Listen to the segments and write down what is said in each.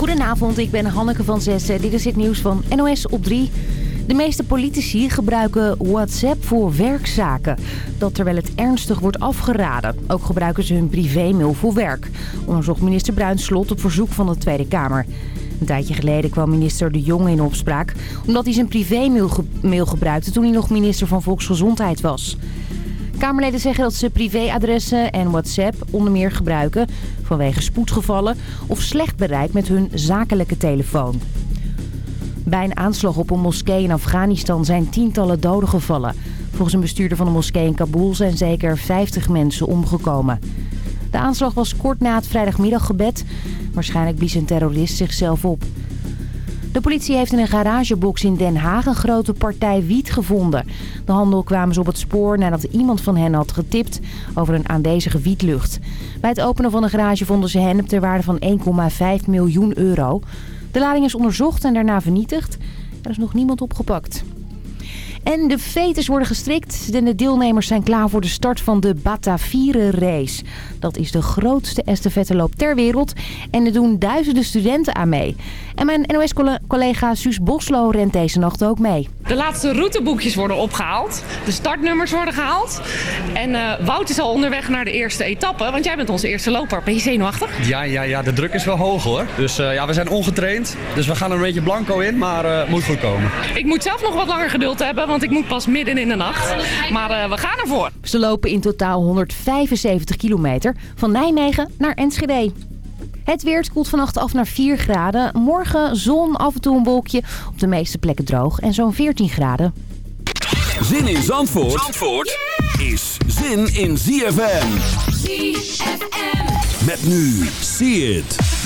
Goedenavond, ik ben Hanneke van Zessen. Dit is het nieuws van NOS op 3. De meeste politici gebruiken WhatsApp voor werkzaken. Dat terwijl het ernstig wordt afgeraden. Ook gebruiken ze hun privémail voor werk. Onderzocht minister Bruinslot op verzoek van de Tweede Kamer. Een tijdje geleden kwam minister De Jonge in opspraak... omdat hij zijn privémail ge mail gebruikte toen hij nog minister van Volksgezondheid was. Kamerleden zeggen dat ze privéadressen en WhatsApp onder meer gebruiken... vanwege spoedgevallen of slecht bereik met hun zakelijke telefoon. Bij een aanslag op een moskee in Afghanistan zijn tientallen doden gevallen. Volgens een bestuurder van de moskee in Kabul zijn zeker 50 mensen omgekomen. De aanslag was kort na het vrijdagmiddaggebed. Waarschijnlijk blies een terrorist zichzelf op. De politie heeft in een garagebox in Den Haag een grote partij wiet gevonden. De handel kwamen ze op het spoor nadat iemand van hen had getipt over een aanwezige wietlucht. Bij het openen van de garage vonden ze hennep ter waarde van 1,5 miljoen euro. De lading is onderzocht en daarna vernietigd. Er is nog niemand opgepakt. En de fetes worden gestrikt en de deelnemers zijn klaar voor de start van de Batavieren race. Dat is de grootste estafetteloop ter wereld en er doen duizenden studenten aan mee. En mijn NOS-collega Suus Boslo rent deze nacht ook mee. De laatste routeboekjes worden opgehaald, de startnummers worden gehaald. En uh, Wout is al onderweg naar de eerste etappe, want jij bent onze eerste loper. Ben je zenuwachtig? Ja, ja, ja de druk is wel hoog hoor. Dus uh, ja, we zijn ongetraind, dus we gaan er een beetje blanco in, maar het uh, moet goed komen. Ik moet zelf nog wat langer geduld hebben, want ik moet pas midden in de nacht. Maar uh, we gaan ervoor. Ze lopen in totaal 175 kilometer van Nijmegen naar Enschede. Het weer koelt vannacht af naar 4 graden. Morgen zon, af en toe een wolkje. Op de meeste plekken droog en zo'n 14 graden. Zin in Zandvoort, Zandvoort is zin in ZFM. ZFM. Met nu, see it.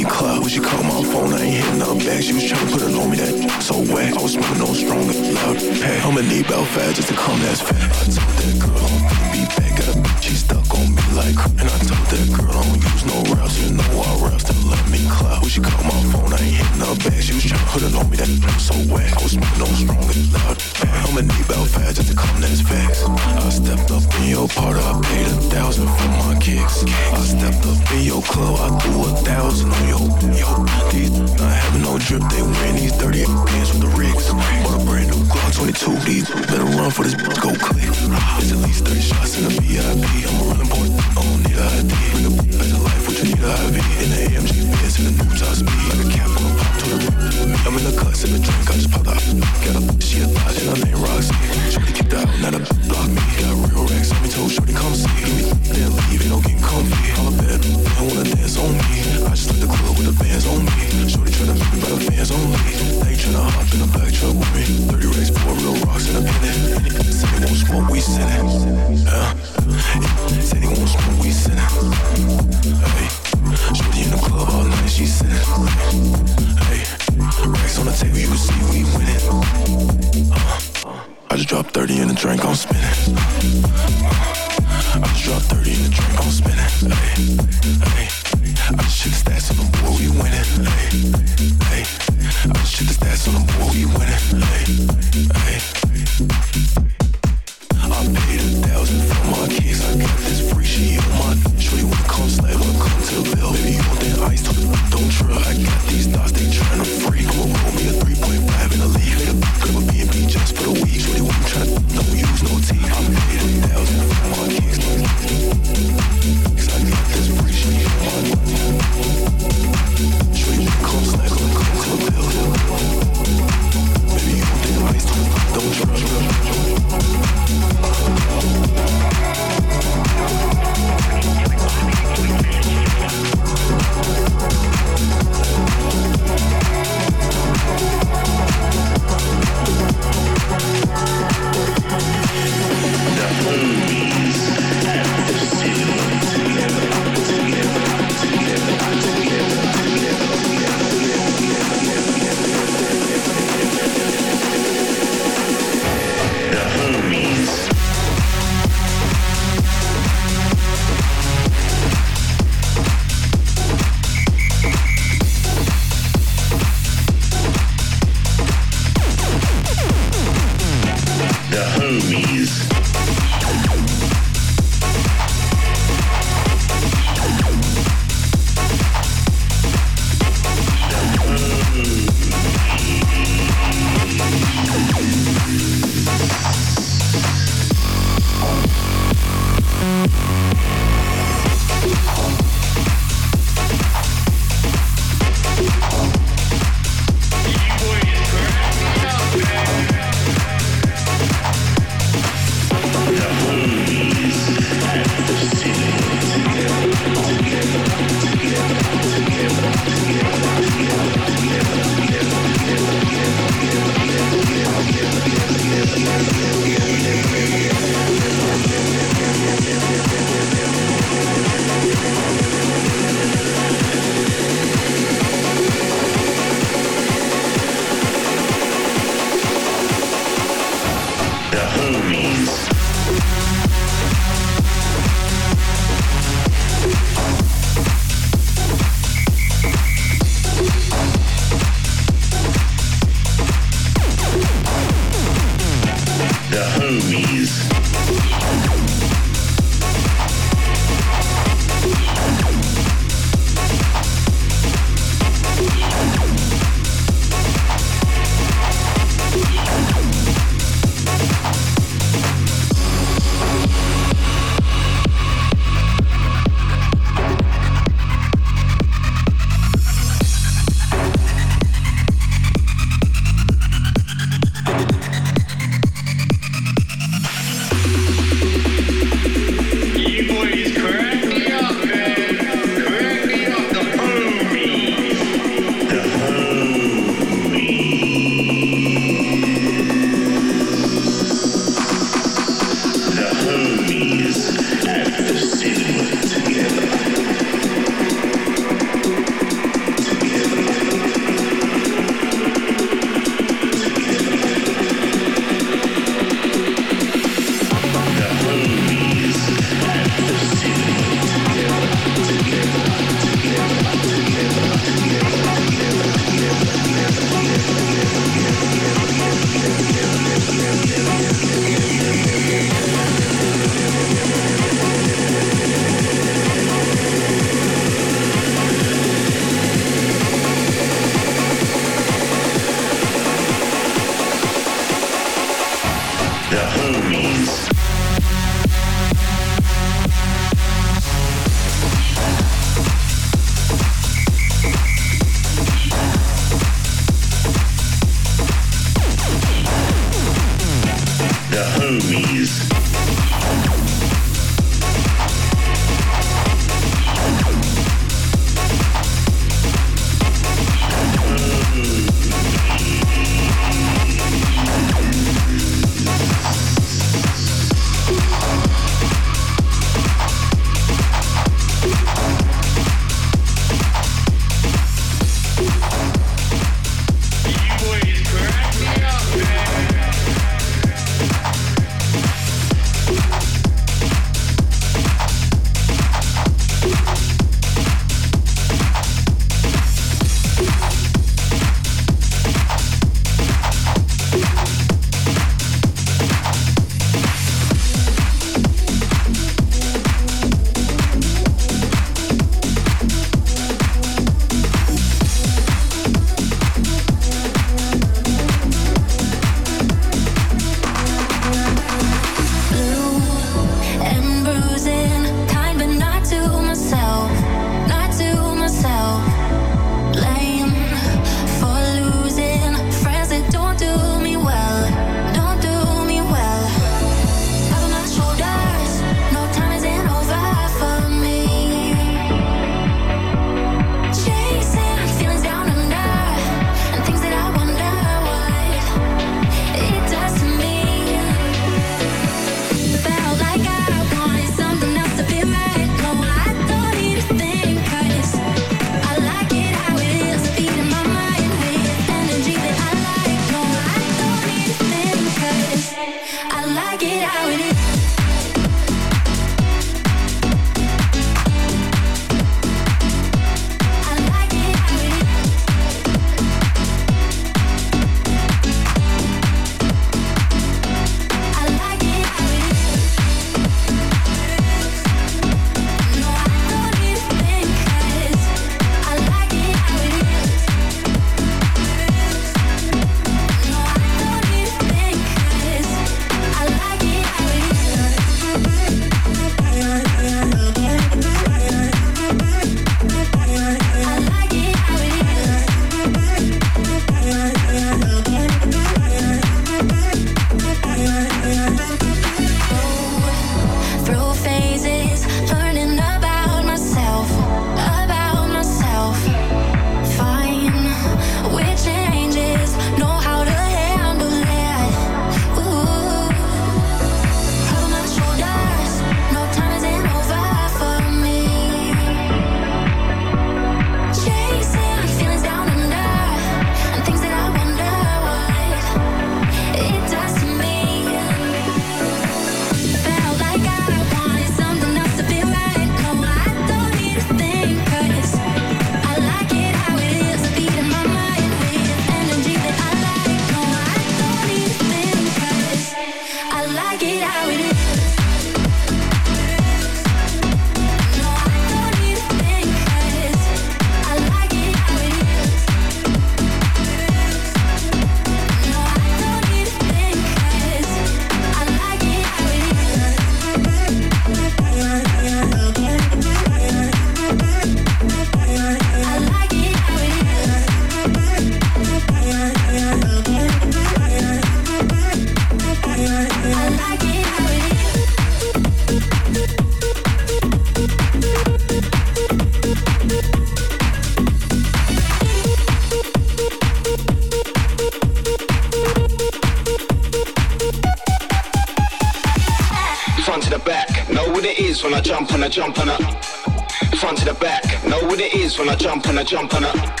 I jump I on up.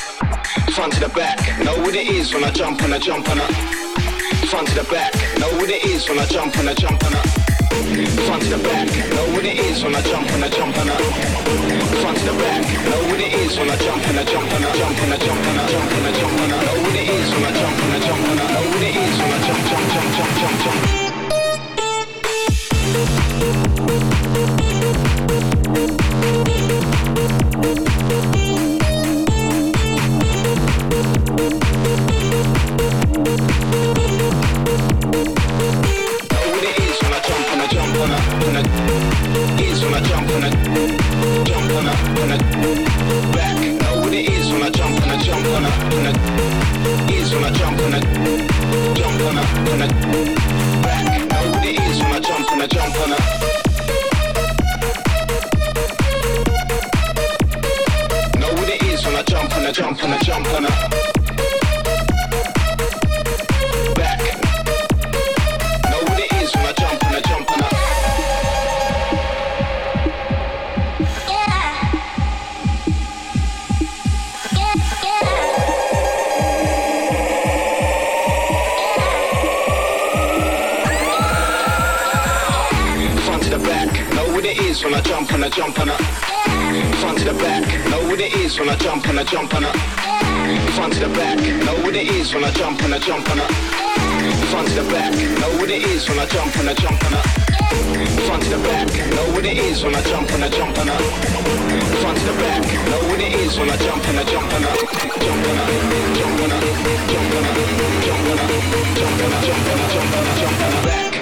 Front to the back, know what it is when I jump and I jump on up. Front to the back, know what it is when I jump and I jump on up. Front to the back, know what it is when I jump and I jump on up. Front to the back, know what it is when I jump and I jump and I jump and I jump and I jump and I jump and I know what it is when I jump and I jump and I know what it is when I jump, jump, jump, jump, jump, jump. when I back. Know what it is when I jump on I jump when I is when I jump when I jump when I I back. Know what it is jump when I jump I. Know what it is jump when jump jump I. jump on jump on a front to the back. Know what it is when I jump on a jump on a front to the back. Know what it is when I jump on a jump on a front to the back. Know what it is when I jump on a jump on a front to the back. Know what it is when I jump on a jump on a front to the back. Know what it is when I jump on a jump on a jump on a jump on a jump on a jump on a jump on a jump on a jump on a jump on a back.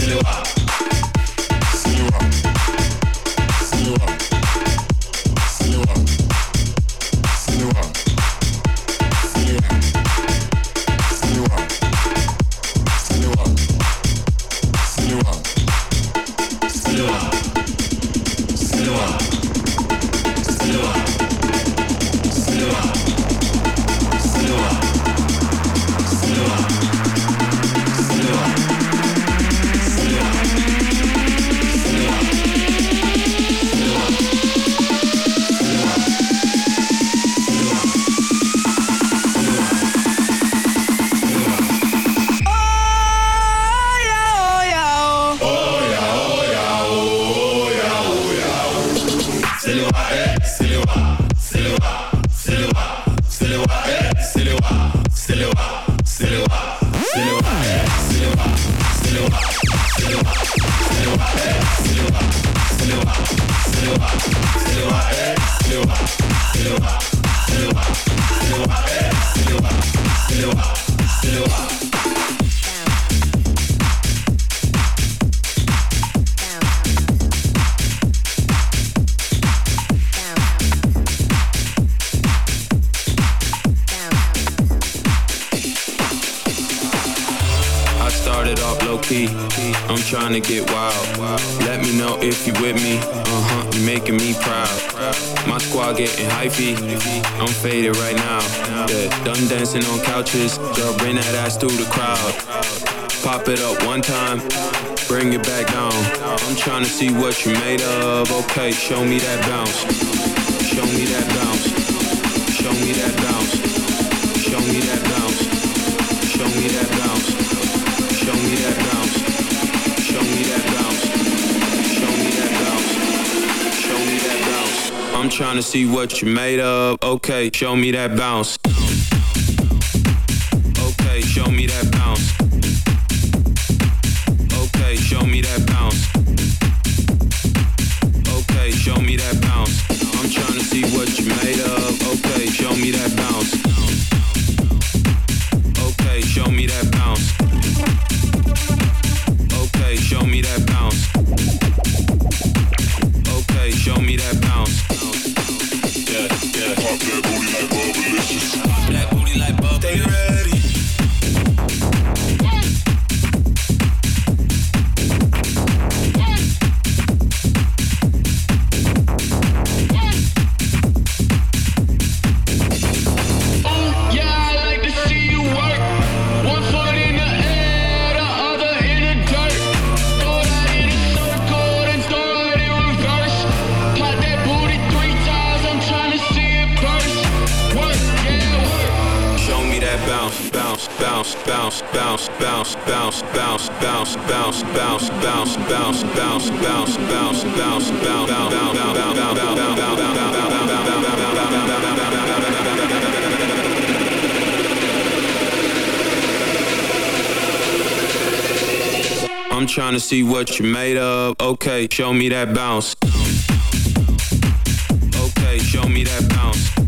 Silhouette. My squad getting hyphy. I'm faded right now. Yeah, done dancing on couches. Girl, bring that ass through the crowd. Pop it up one time, bring it back down. I'm trying to see what you made of. Okay, show me that bounce. Show me that bounce. Show me that bounce. Show me that bounce. trying to see what you made of. Okay, show me that bounce. I'm trying to see what you made of. Okay, show me that bounce. Okay, show me that bounce.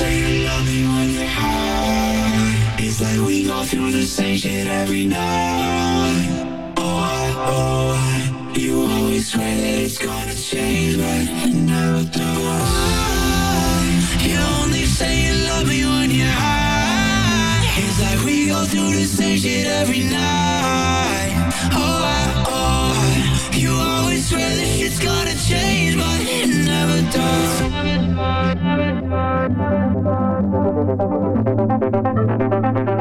Love me when you're high. It's like we go through the same shit every night. Oh, I, oh, I, you always swear that it's gonna change, but it never does. You only say you love me when you're high. It's like we go through the same shit every night. Oh, I, oh, I, you always swear that shit's gonna change, but it never does. Same Thank you.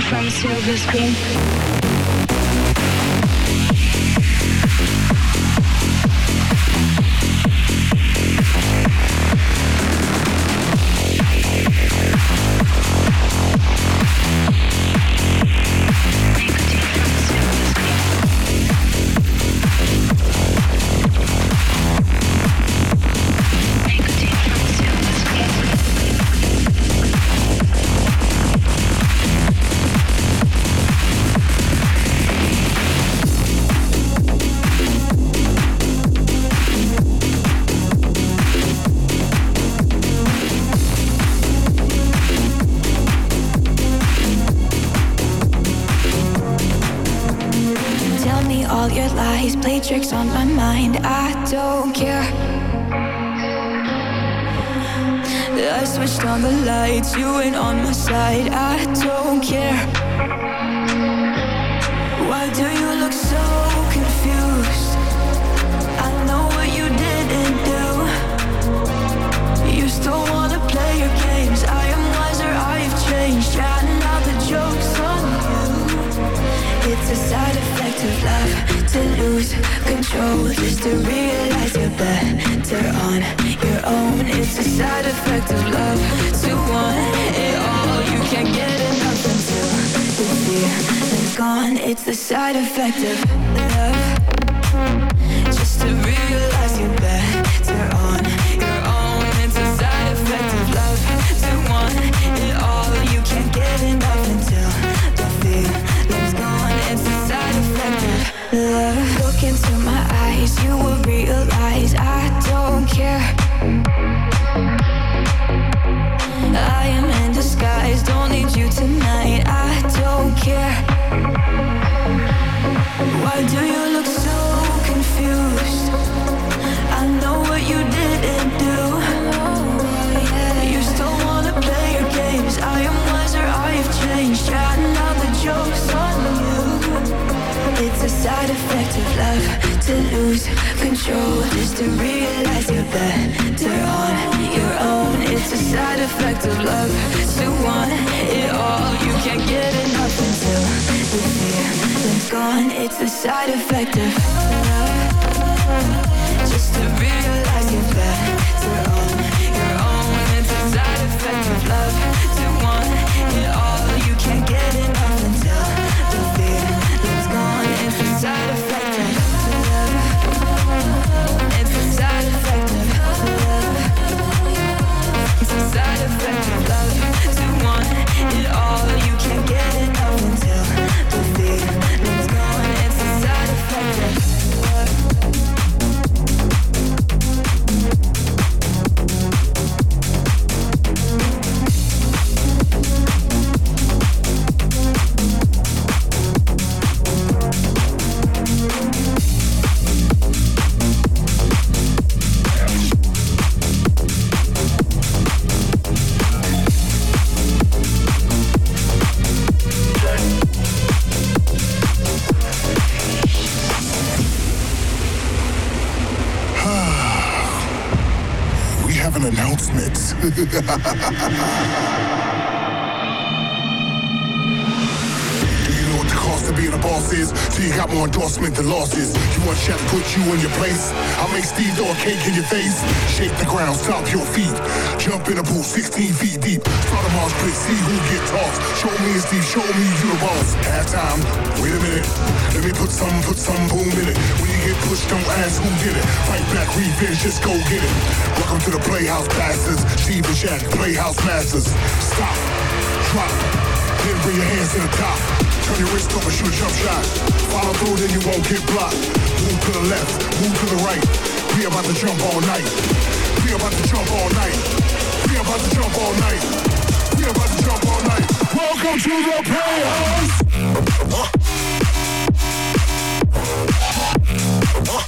From silver screen. Control. Just to realize you're better on your own. It's a side effect of love to want it all. You can't get enough until the feeling's gone. It's a side effect of love. Being a boss is? So you got more endorsement than losses. You want to put you in your place? I'll make Steve throw a cake in your face. Shake the ground, stop your feet. Jump in a pool 16 feet deep. Start a march pit, see who get tossed. Show me Steve, show me you the boss. Half time, wait a minute. Let me put some, put some boom in it. When you get pushed, don't ask who did it. Fight back, revenge, just go get it. Welcome to the Playhouse Bastards. Steve and Shaq, Playhouse Masters. Stop, drop, then bring your hands to the top. Turn your wrist over, shoot a jump shot. Follow through, then you won't get blocked. Move to the left, move to the right. We about to jump all night. We about to jump all night. We about to jump all night. We about to jump all night. Welcome to the Playhouse. Welcome to